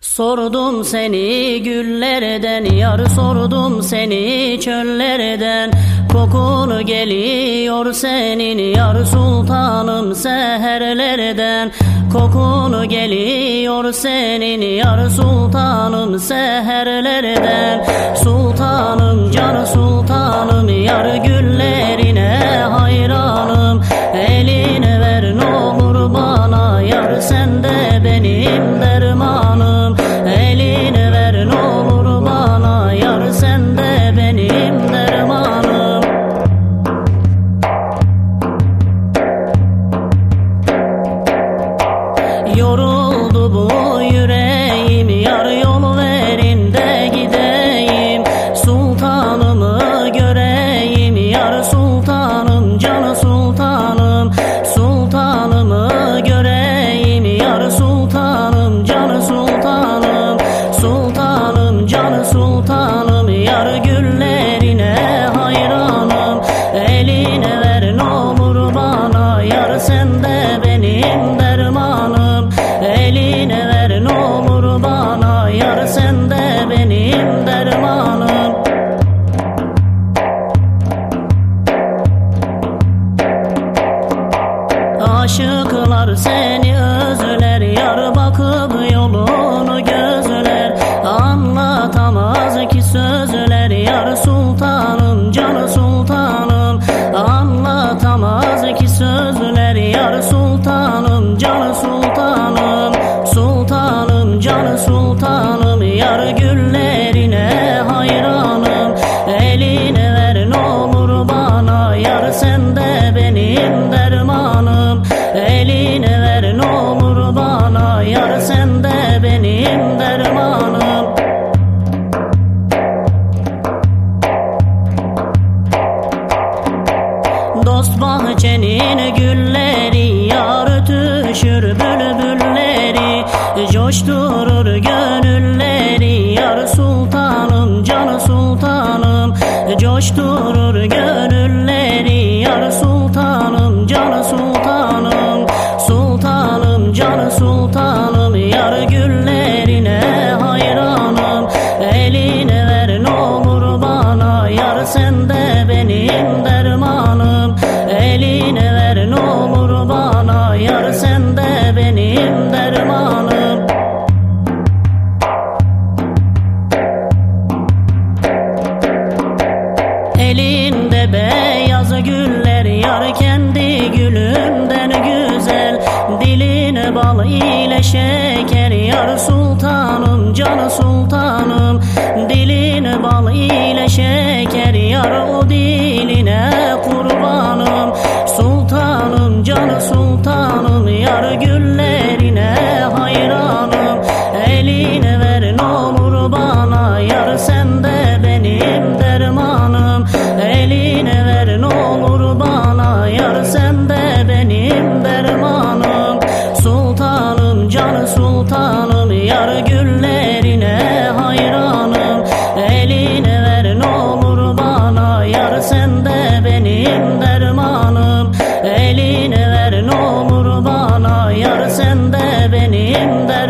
Sordum seni güllerden yar sordum seni çöllerden. Kokunu geliyor senin yar sultanım seherlerden. Kokunu geliyor senin yar sultanım seherlerden. Sultanım sultanım yar güllerine hayranım. Eline ver ne olur bana yar sen de benim dermanım. Eline ver ne olur bana yar sen de benim dermanım. Aşıklar seni özler Yar bakıp yolunu sözler Yar sultanım can sultanım. Anlatamaz ki sözler Yar sultanım can sultanım bahçenin gülleri Yar ötüşür bülbülleri Coşturur gönülleri Yar sultanım can sultanım Coşturur gönülleri Yar sultanım can sultanım Sultanım can sultanım Yar güllerine hayranım Eline ver ne olur bana Yar sen de benim dermanım Bahar kendi gülünden güzel. Diline bal ile şeker Yar sultanım canı sultanım. Diline bal ile şeker Yar o diline kurbanım. Sultanım canı sultanım. Canı sultanım yar güllerine hayranım. Eline ver ne olur bana yar sen de benim dermanım. Eline ver ne olur bana yar sen de benim dermanım.